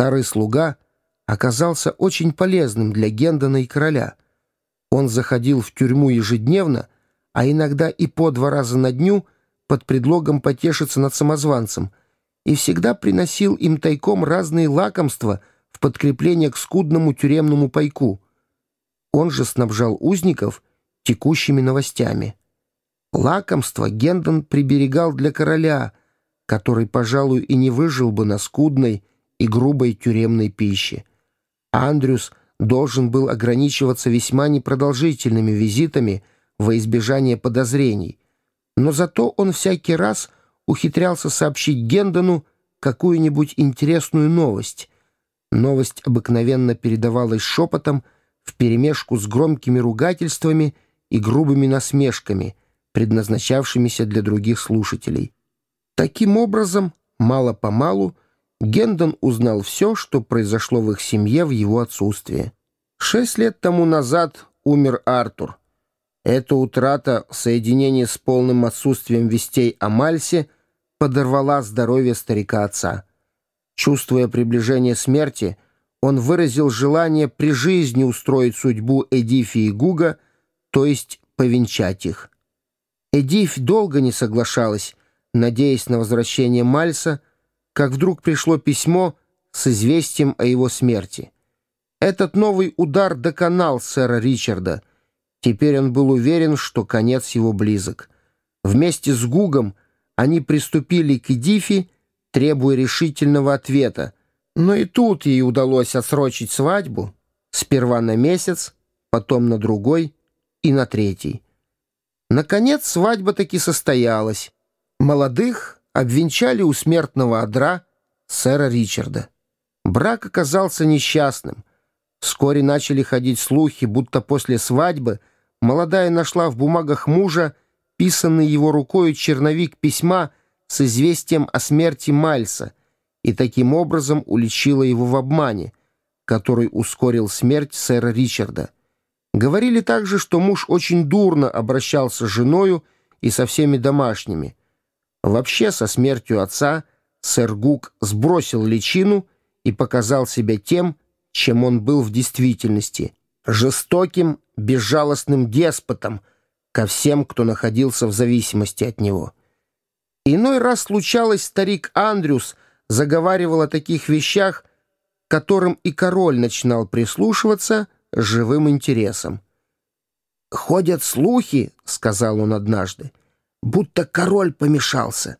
Старый слуга оказался очень полезным для Гендона и короля. Он заходил в тюрьму ежедневно, а иногда и по два раза на дню под предлогом потешиться над самозванцем, и всегда приносил им тайком разные лакомства в подкрепление к скудному тюремному пайку. Он же снабжал узников текущими новостями. Лакомство Гендон приберегал для короля, который, пожалуй, и не выжил бы на скудной и грубой тюремной пище. Андрюс должен был ограничиваться весьма непродолжительными визитами во избежание подозрений, но зато он всякий раз ухитрялся сообщить Гендону какую-нибудь интересную новость. Новость обыкновенно передавалась шепотом, вперемешку с громкими ругательствами и грубыми насмешками, предназначавшимися для других слушателей. Таким образом, мало-помалу, Гендон узнал все, что произошло в их семье в его отсутствие. Шесть лет тому назад умер Артур. Эта утрата в соединении с полным отсутствием вестей о Мальсе подорвала здоровье старика-отца. Чувствуя приближение смерти, он выразил желание при жизни устроить судьбу Эдифи и Гуга, то есть повенчать их. Эдиф долго не соглашалась, надеясь на возвращение Мальса, как вдруг пришло письмо с известием о его смерти. Этот новый удар доконал сэра Ричарда. Теперь он был уверен, что конец его близок. Вместе с Гугом они приступили к Эдифи, требуя решительного ответа, но и тут ей удалось отсрочить свадьбу сперва на месяц, потом на другой и на третий. Наконец свадьба таки состоялась. Молодых обвенчали у смертного одра сэра Ричарда. Брак оказался несчастным. Вскоре начали ходить слухи, будто после свадьбы молодая нашла в бумагах мужа писанный его рукой черновик письма с известием о смерти Мальса и таким образом уличила его в обмане, который ускорил смерть сэра Ричарда. Говорили также, что муж очень дурно обращался с женою и со всеми домашними – Вообще, со смертью отца сэр Гук сбросил личину и показал себя тем, чем он был в действительности — жестоким, безжалостным деспотом ко всем, кто находился в зависимости от него. Иной раз случалось, старик Андрюс заговаривал о таких вещах, которым и король начинал прислушиваться живым интересом. «Ходят слухи», — сказал он однажды, — будто король помешался.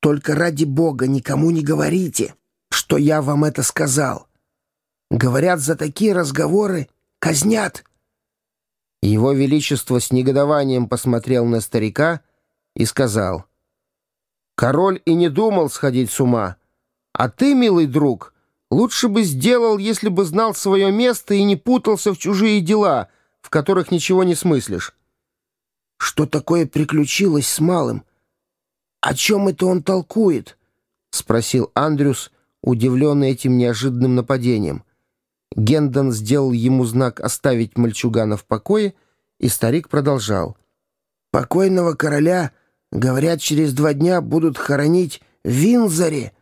Только ради бога никому не говорите, что я вам это сказал. Говорят, за такие разговоры казнят». Его Величество с негодованием посмотрел на старика и сказал, «Король и не думал сходить с ума, а ты, милый друг, лучше бы сделал, если бы знал свое место и не путался в чужие дела, в которых ничего не смыслишь. Что такое приключилось с малым? О чем это он толкует? Спросил Андрюс, удивленный этим неожиданным нападением. Гендон сделал ему знак оставить мальчугана в покое, и старик продолжал. «Покойного короля, говорят, через два дня будут хоронить в Винзоре.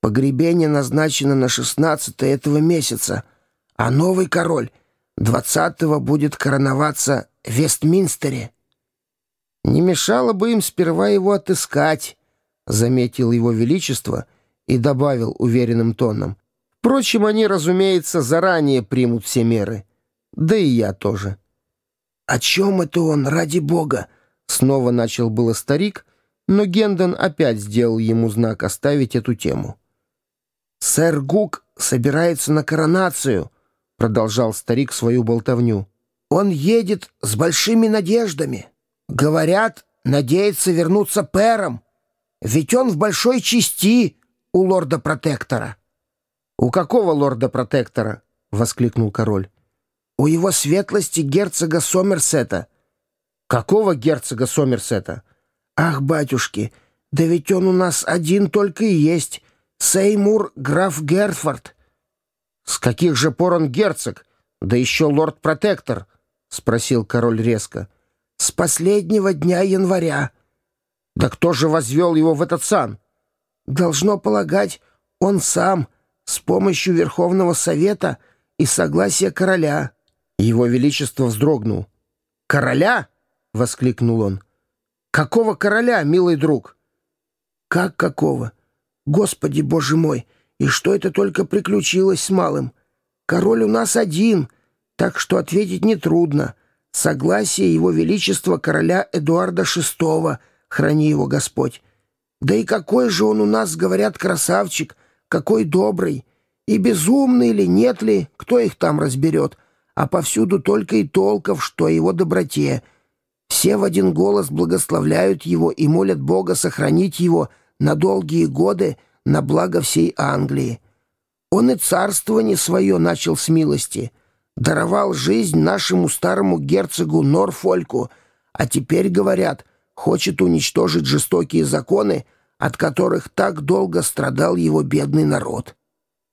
Погребение назначено на шестнадцатое этого месяца, а новый король двадцатого будет короноваться в Вестминстере». «Не мешало бы им сперва его отыскать», — заметил его величество и добавил уверенным тоном. «Впрочем, они, разумеется, заранее примут все меры. Да и я тоже». «О чем это он, ради бога?» Снова начал было старик, но Гендон опять сделал ему знак оставить эту тему. «Сэр Гук собирается на коронацию», — продолжал старик свою болтовню. «Он едет с большими надеждами». Говорят, надеется вернуться пэром, ведь он в большой части у лорда-протектора. «У какого лорда-протектора?» — воскликнул король. «У его светлости герцога Сомерсета». «Какого герцога Сомерсета?» «Ах, батюшки, да ведь он у нас один только и есть. Сеймур граф Герфорд». «С каких же пор он герцог? Да еще лорд-протектор?» — спросил король резко. С последнего дня января. Да кто же возвел его в этот сан? Должно полагать, он сам, с помощью Верховного Совета и согласия короля». Его Величество вздрогнул. «Короля?» — воскликнул он. «Какого короля, милый друг?» «Как какого? Господи, боже мой! И что это только приключилось с малым? Король у нас один, так что ответить нетрудно. Согласие его величества короля Эдуарда VI, храни его Господь. Да и какой же он у нас, говорят, красавчик, какой добрый. И безумный ли, нет ли, кто их там разберет, а повсюду только и толков, что о его доброте. Все в один голос благословляют его и молят Бога сохранить его на долгие годы на благо всей Англии. Он и царствование свое начал с милости, даровал жизнь нашему старому герцогу Норфольку, а теперь, говорят, хочет уничтожить жестокие законы, от которых так долго страдал его бедный народ.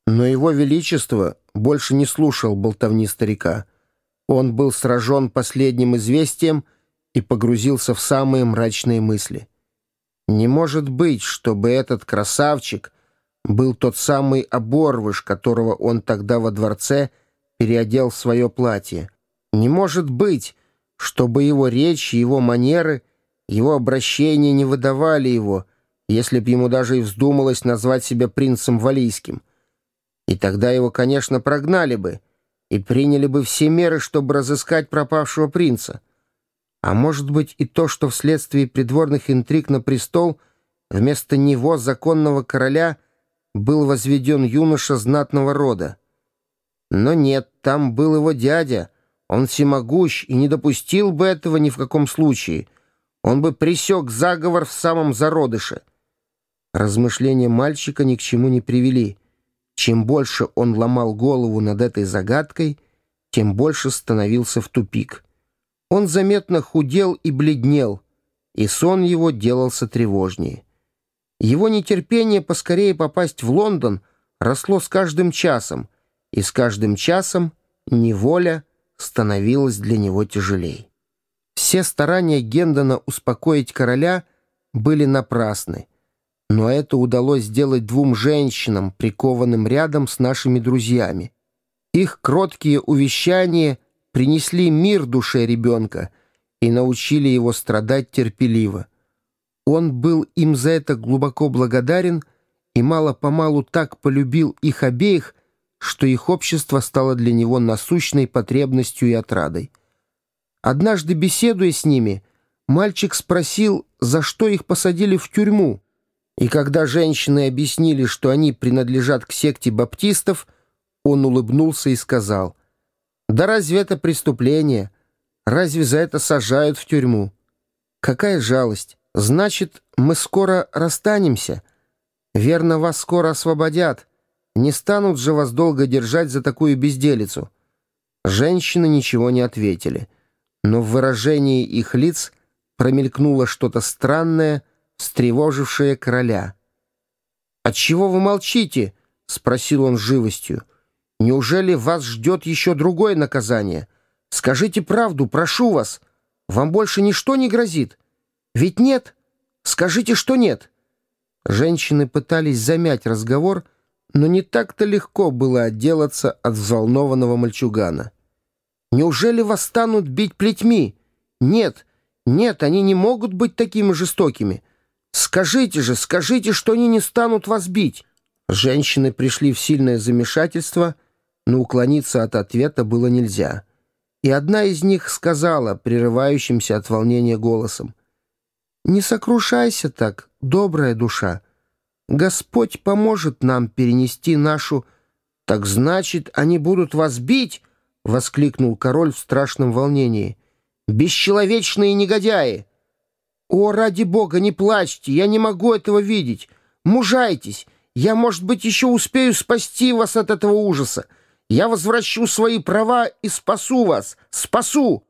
Но его величество больше не слушал болтовни старика. Он был сражен последним известием и погрузился в самые мрачные мысли. Не может быть, чтобы этот красавчик был тот самый оборвыш, которого он тогда во дворце переодел свое платье. Не может быть, чтобы его речь, его манеры, его обращения не выдавали его, если б ему даже и вздумалось назвать себя принцем Валийским. И тогда его, конечно, прогнали бы и приняли бы все меры, чтобы разыскать пропавшего принца. А может быть и то, что вследствие придворных интриг на престол вместо него, законного короля, был возведен юноша знатного рода. Но нет, там был его дядя, он всемогущ и не допустил бы этого ни в каком случае. Он бы пресек заговор в самом зародыше. Размышления мальчика ни к чему не привели. Чем больше он ломал голову над этой загадкой, тем больше становился в тупик. Он заметно худел и бледнел, и сон его делался тревожнее. Его нетерпение поскорее попасть в Лондон росло с каждым часом, и с каждым часом неволя становилась для него тяжелей. Все старания Гендона успокоить короля были напрасны, но это удалось сделать двум женщинам, прикованным рядом с нашими друзьями. Их кроткие увещания принесли мир душе ребенка и научили его страдать терпеливо. Он был им за это глубоко благодарен и мало-помалу так полюбил их обеих, что их общество стало для него насущной потребностью и отрадой. Однажды, беседуя с ними, мальчик спросил, за что их посадили в тюрьму, и когда женщины объяснили, что они принадлежат к секте баптистов, он улыбнулся и сказал — да разве это преступление? Разве за это сажают в тюрьму? Какая жалость! Значит, мы скоро расстанемся. Верно, вас скоро освободят. Не станут же вас долго держать за такую безделицу. Женщины ничего не ответили. Но в выражении их лиц промелькнуло что-то странное, встревожившее короля. «Отчего вы молчите?» — спросил он с живостью. Неужели вас ждет еще другое наказание? Скажите правду, прошу вас. Вам больше ничто не грозит? Ведь нет? Скажите, что нет». Женщины пытались замять разговор, но не так-то легко было отделаться от взволнованного мальчугана. «Неужели вас станут бить плетьми? Нет, нет, они не могут быть такими жестокими. Скажите же, скажите, что они не станут вас бить». Женщины пришли в сильное замешательство — но уклониться от ответа было нельзя. И одна из них сказала, прерывающимся от волнения голосом, «Не сокрушайся так, добрая душа. Господь поможет нам перенести нашу...» «Так значит, они будут вас бить?» — воскликнул король в страшном волнении. «Бесчеловечные негодяи!» «О, ради бога, не плачьте, я не могу этого видеть. Мужайтесь, я, может быть, еще успею спасти вас от этого ужаса. Я возвращу свои права и спасу вас! Спасу!»